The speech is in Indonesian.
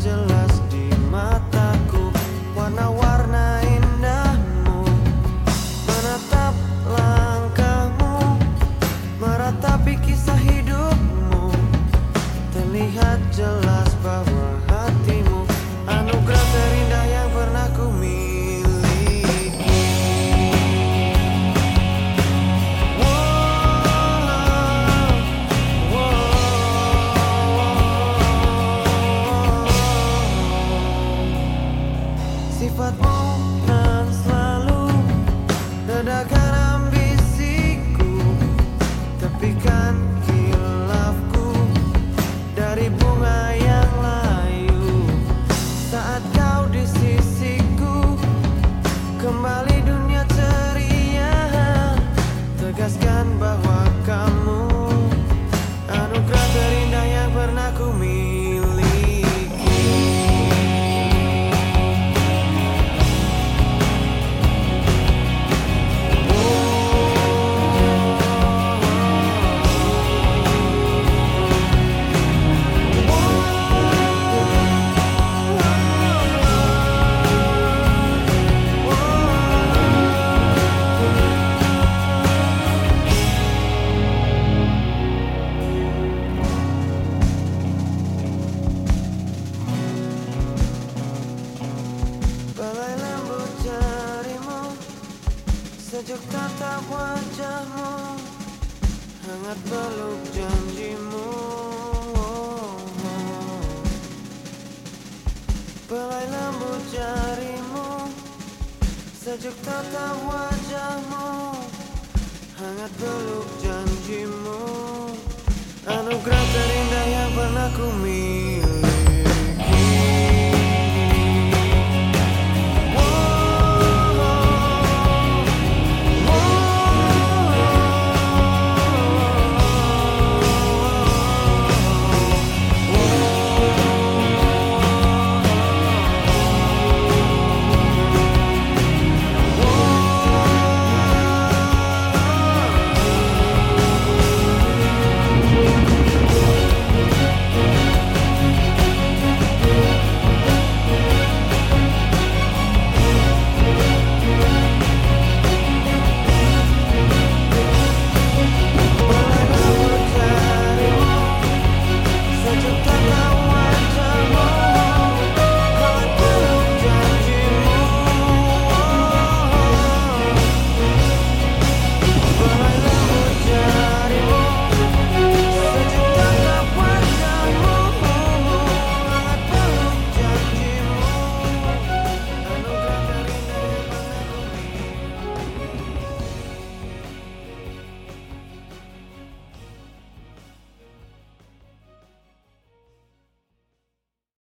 angel but. Sejuk tatap wajahmu Hangat peluk janjimu. Belai lembut jarimu Sejuk tatap wajahmu Hangat peluk janjimu. Anugerah terindah yang pernah ku